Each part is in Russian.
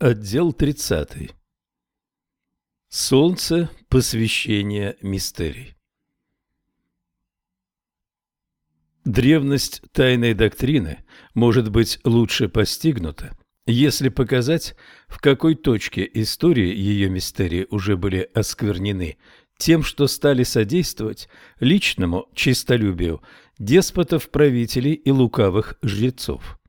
Отдел 30. Солнце. Посвящение мистерий. Древность тайной доктрины может быть лучше постигнута, если показать, в какой точке истории ее мистерии уже были осквернены тем, что стали содействовать личному чистолюбию деспотов-правителей и лукавых жрецов.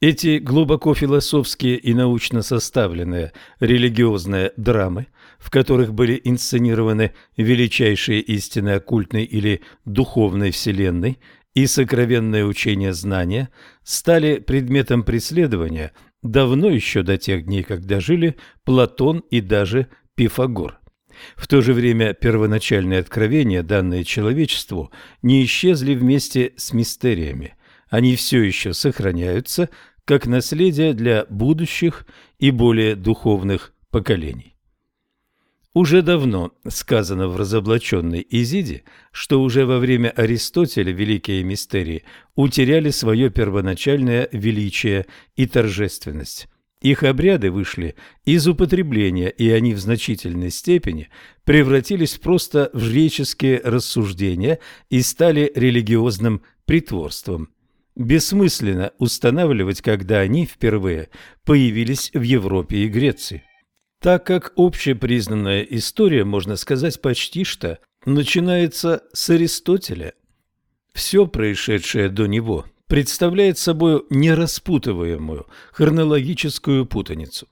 Эти глубоко философские и научно составленные религиозные драмы, в которых были инсценированы величайшие истины оккультной или духовной вселенной и сокровенное учение знания, стали предметом преследования давно еще до тех дней, когда жили Платон и даже Пифагор. В то же время первоначальные откровения, данные человечеству, не исчезли вместе с мистериями они все еще сохраняются как наследие для будущих и более духовных поколений. Уже давно сказано в разоблаченной Изиде, что уже во время Аристотеля великие мистерии утеряли свое первоначальное величие и торжественность. Их обряды вышли из употребления, и они в значительной степени превратились просто в жреческие рассуждения и стали религиозным притворством бессмысленно устанавливать, когда они впервые появились в Европе и Греции. Так как общепризнанная история, можно сказать, почти что начинается с Аристотеля. Все происшедшее до него представляет собой нераспутываемую хронологическую путаницу.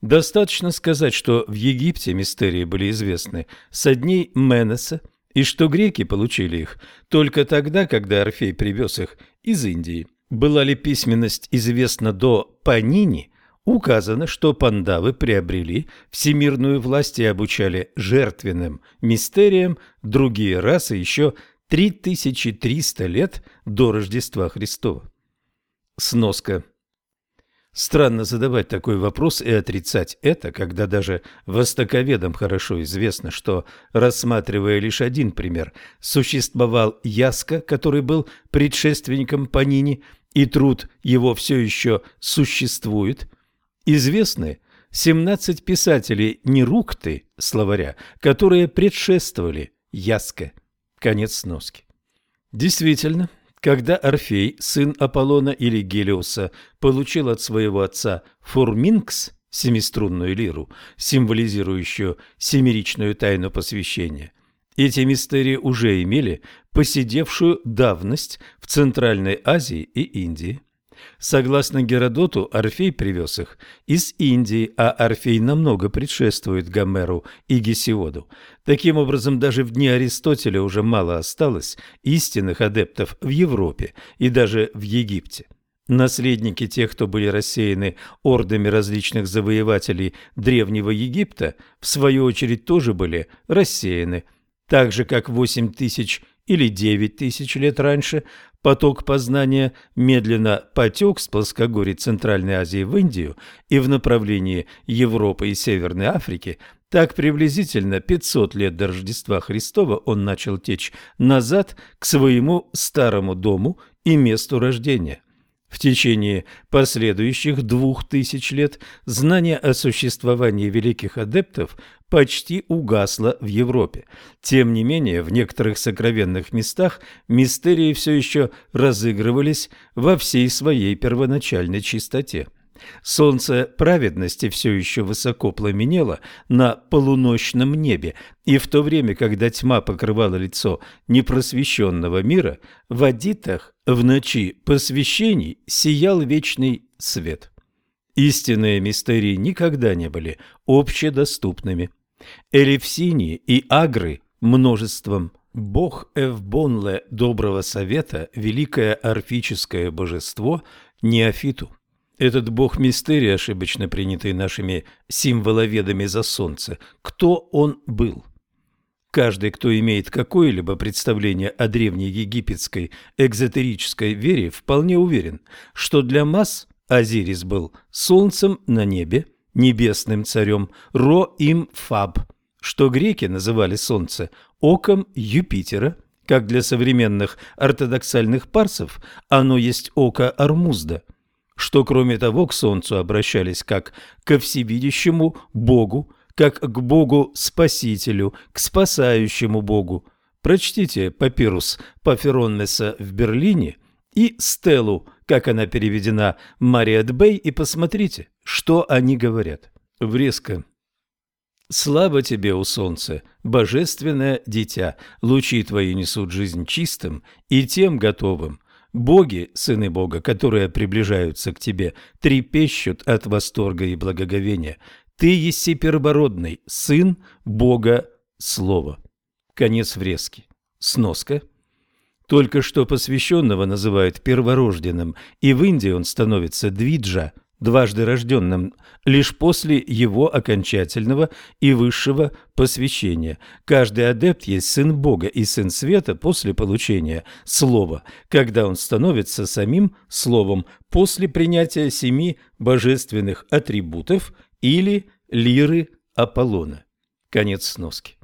Достаточно сказать, что в Египте мистерии были известны со дней Менеса и что греки получили их только тогда, когда Орфей привез их из Индии. Была ли письменность известна до Панини, указано, что пандавы приобрели всемирную власть и обучали жертвенным мистериям другие расы еще 3300 лет до Рождества Христова. Сноска Странно задавать такой вопрос и отрицать это, когда даже востоковедам хорошо известно, что, рассматривая лишь один пример, существовал Яска, который был предшественником Панини, и труд его все еще существует. Известны 17 писателей Нерукты, словаря, которые предшествовали Яска. Конец сноски. Действительно, когда Орфей, сын Аполлона или Гелиоса, получил от своего отца фурминкс, семиструнную лиру, символизирующую семеричную тайну посвящения, эти мистерии уже имели посидевшую давность в Центральной Азии и Индии. Согласно Геродоту, Орфей привез их из Индии, а Орфей намного предшествует Гомеру и Гесиоду. Таким образом, даже в дни Аристотеля уже мало осталось истинных адептов в Европе и даже в Египте. Наследники тех, кто были рассеяны ордами различных завоевателей Древнего Египта, в свою очередь тоже были рассеяны, так же как 8 тысяч или 9 тысяч лет раньше поток познания медленно потек с плоскогорий Центральной Азии в Индию и в направлении Европы и Северной Африки, так приблизительно 500 лет до Рождества Христова он начал течь назад к своему старому дому и месту рождения. В течение последующих двух тысяч лет знание о существовании великих адептов почти угасло в Европе. Тем не менее, в некоторых сокровенных местах мистерии все еще разыгрывались во всей своей первоначальной чистоте. Солнце праведности все еще высоко пламенело на полуночном небе, и в то время, когда тьма покрывала лицо непросвещенного мира, в Адитах в ночи посвящений сиял вечный свет. Истинные мистерии никогда не были общедоступными. Элевсинии и Агры множеством Бог Эвбонле Доброго Совета, великое орфическое божество Неофиту. Этот бог мистерии, ошибочно принятый нашими символоведами за солнце, кто он был? Каждый, кто имеет какое-либо представление о древней египетской экзотерической вере, вполне уверен, что для масс Азирис был солнцем на небе, небесным царем, Ро-им-Фаб, что греки называли солнце оком Юпитера, как для современных ортодоксальных парсов оно есть око Армузда – что кроме того к Солнцу обращались как ко всевидящему Богу, как к Богу-спасителю, к спасающему Богу. Прочтите папирус Пафероннеса в Берлине и стелу, как она переведена Мариат Бэй, и посмотрите, что они говорят. Врезка. Слава тебе, у солнца, божественное дитя, лучи твои несут жизнь чистым и тем готовым. Боги, сыны Бога, которые приближаются к тебе, трепещут от восторга и благоговения. Ты еси первородный, сын Бога Слова. Конец врезки. Сноска. Только что посвященного называют перворожденным, и в Индии он становится двиджа – дважды рожденным, лишь после его окончательного и высшего посвящения. Каждый адепт есть сын Бога и сын света после получения слова, когда он становится самим словом после принятия семи божественных атрибутов или лиры Аполлона. Конец сноски.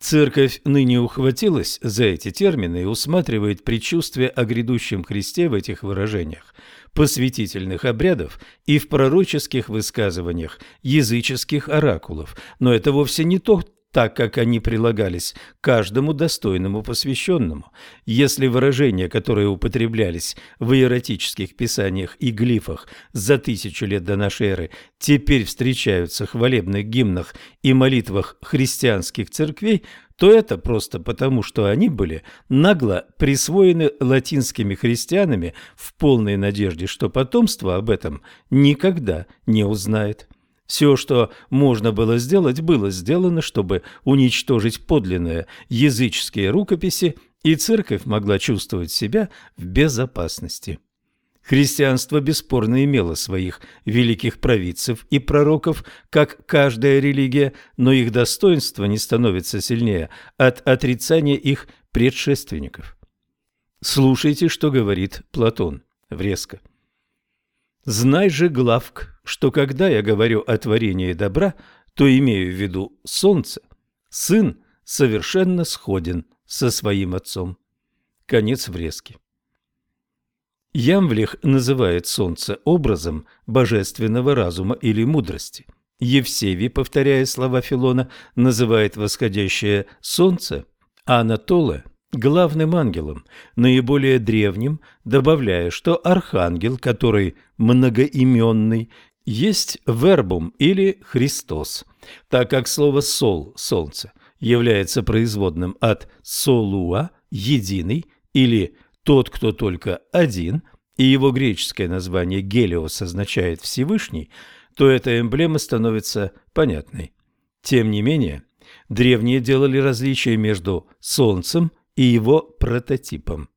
Церковь ныне ухватилась за эти термины и усматривает предчувствие о грядущем Христе в этих выражениях посвятительных обрядов и в пророческих высказываниях языческих оракулов, но это вовсе не то, так как они прилагались каждому достойному посвященному. Если выражения, которые употреблялись в иеротических писаниях и глифах за тысячу лет до нашей эры, теперь встречаются в хвалебных гимнах и молитвах христианских церквей, то это просто потому, что они были нагло присвоены латинскими христианами в полной надежде, что потомство об этом никогда не узнает. Все, что можно было сделать, было сделано, чтобы уничтожить подлинные языческие рукописи, и церковь могла чувствовать себя в безопасности. Христианство бесспорно имело своих великих провидцев и пророков, как каждая религия, но их достоинство не становится сильнее от отрицания их предшественников. Слушайте, что говорит Платон. Врезко. «Знай же, Главк, что когда я говорю о творении добра, то имею в виду солнце. Сын совершенно сходен со своим отцом». Конец врезки. Ямвлих называет солнце образом божественного разума или мудрости. Евсевий, повторяя слова Филона, называет восходящее солнце, а Анатола – главным ангелом, наиболее древним, добавляя, что архангел, который многоименный, есть вербум или Христос, так как слово «сол» – «солнце» является производным от «солуа» – «единый» или тот, кто только один, и его греческое название Гелиос означает «Всевышний», то эта эмблема становится понятной. Тем не менее, древние делали различия между Солнцем и его прототипом.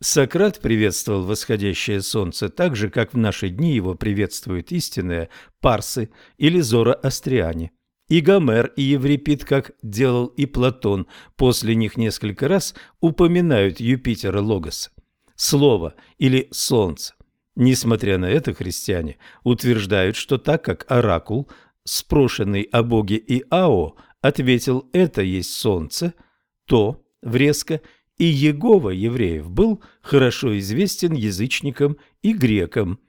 Сократ приветствовал восходящее солнце так же, как в наши дни его приветствуют истинные парсы или зороастриане. И Гомер, и Еврипид, как делал и Платон, после них несколько раз упоминают Юпитера Логоса, слово или солнце. Несмотря на это, христиане утверждают, что так как оракул, спрошенный о боге Иао, ответил «это есть солнце», то, врезко, и Егова евреев был хорошо известен язычникам и грекам.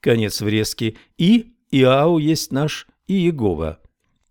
Конец врезки «и Иао есть наш и Егова».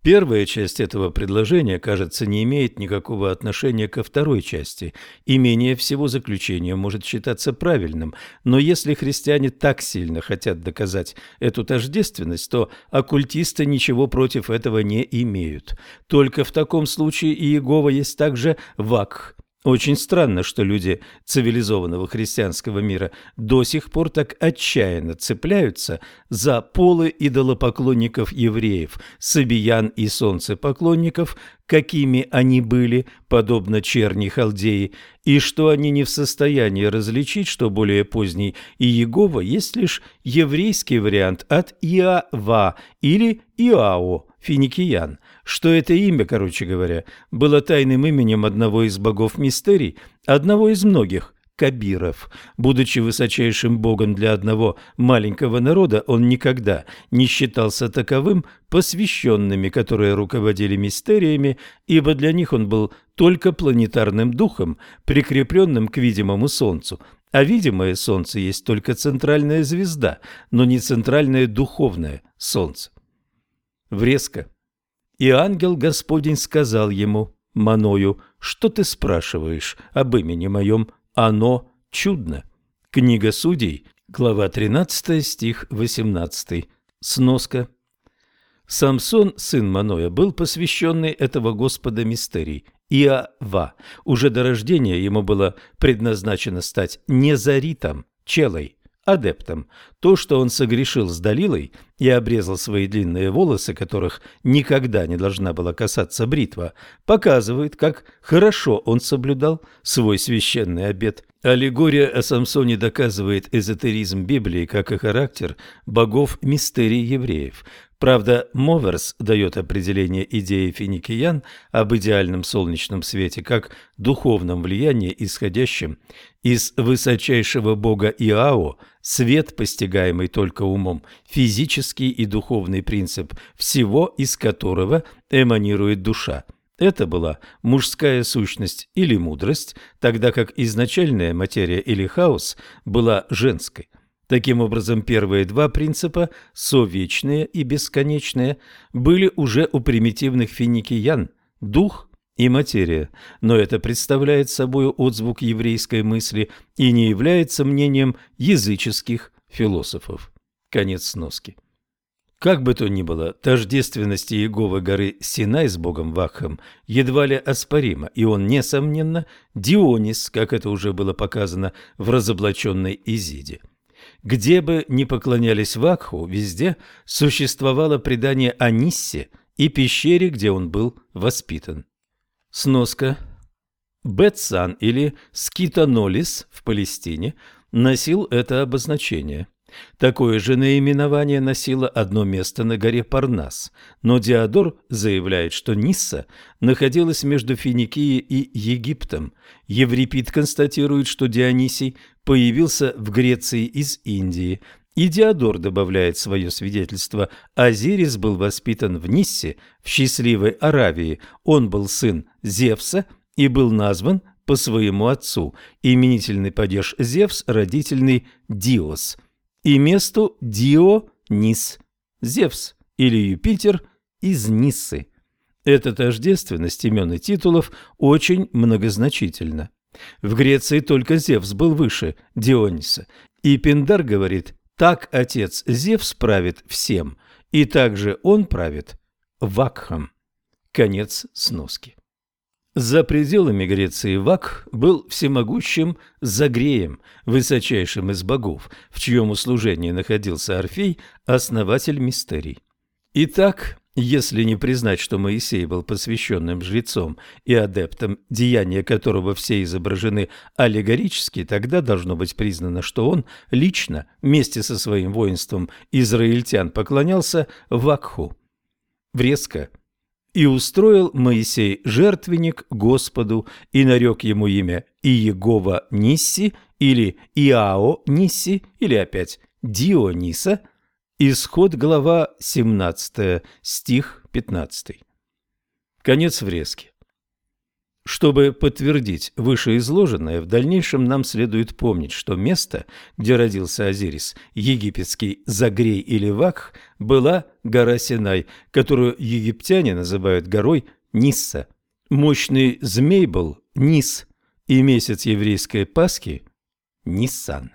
Первая часть этого предложения, кажется, не имеет никакого отношения ко второй части, и менее всего заключение может считаться правильным, но если христиане так сильно хотят доказать эту тождественность, то оккультисты ничего против этого не имеют. Только в таком случае Иегова есть также вакх, очень странно, что люди цивилизованного христианского мира до сих пор так отчаянно цепляются за полы идолопоклонников евреев, сабиян и солнцепоклонников, какими они были, подобно черни халдеи, и что они не в состоянии различить, что более поздний Иегова есть лишь еврейский вариант от Иава или Иао, финикиян – что это имя, короче говоря, было тайным именем одного из богов мистерий, одного из многих – Кабиров. Будучи высочайшим богом для одного маленького народа, он никогда не считался таковым посвященными, которые руководили мистериями, ибо для них он был только планетарным духом, прикрепленным к видимому Солнцу, а видимое солнце есть только центральная звезда, но не центральное духовное солнце. Врезка. И ангел Господень сказал ему, Маною, что ты спрашиваешь об имени моем? Оно чудно. Книга Судей, глава 13, стих 18. Сноска. Самсон, сын Маноя, был посвященный этого Господа мистерий, Иова. Уже до рождения ему было предназначено стать незаритом, челой, адептом. То, что он согрешил с Далилой и обрезал свои длинные волосы, которых никогда не должна была касаться бритва, показывает, как хорошо он соблюдал свой священный обет. Аллегория о Самсоне доказывает эзотеризм Библии, как и характер богов мистерий евреев. Правда, Моверс дает определение идеи финикиян об идеальном солнечном свете как духовном влиянии, исходящем из высочайшего бога Иао, свет, постигаемый только умом, физический и духовный принцип всего, из которого эманирует душа. Это была мужская сущность или мудрость, тогда как изначальная материя или хаос была женской. Таким образом, первые два принципа, совечные и бесконечные, были уже у примитивных финикиян – дух и материя, но это представляет собой отзвук еврейской мысли и не является мнением языческих философов. Конец сноски. Как бы то ни было, тождественность Иеговы горы Синай с богом Ваххом едва ли оспорима, и он, несомненно, Дионис, как это уже было показано в разоблаченной Изиде – где бы ни поклонялись Вакху, везде существовало предание о Ниссе и пещере, где он был воспитан. Сноска. Бетсан или Скитанолис в Палестине носил это обозначение. Такое же наименование носило одно место на горе Парнас, но Диодор заявляет, что Нисса находилась между Финикией и Египтом. Еврипид констатирует, что Дионисий появился в Греции из Индии, и Диодор добавляет свое свидетельство. Азирис был воспитан в Ниссе, в счастливой Аравии. Он был сын Зевса и был назван по своему отцу. Именительный падеж Зевс, родительный Диос – и месту Дио-Нис, Зевс или Юпитер из Ниссы. Эта тождественность имен и титулов очень многозначительна. В Греции только Зевс был выше Диониса, и Пиндар говорит, так отец Зевс правит всем, и также он правит Вакхом. Конец сноски. За пределами Греции Вак был всемогущим Загреем, высочайшим из богов, в чьем услужении находился Орфей, основатель мистерий. Итак, если не признать, что Моисей был посвященным жрецом и адептом, деяния которого все изображены аллегорически, тогда должно быть признано, что он лично вместе со своим воинством израильтян поклонялся Вакху. Врезко – и устроил Моисей жертвенник Господу, и нарек ему имя Иегова Нисси, или Иао Нисси, или опять Диониса. Исход глава 17, стих 15. Конец врезки. Чтобы подтвердить вышеизложенное, в дальнейшем нам следует помнить, что место, где родился Азирис, египетский Загрей или Вакх, была гора Синай, которую египтяне называют горой Нисса. Мощный змей был Нис, и месяц еврейской Пасхи – Ниссан.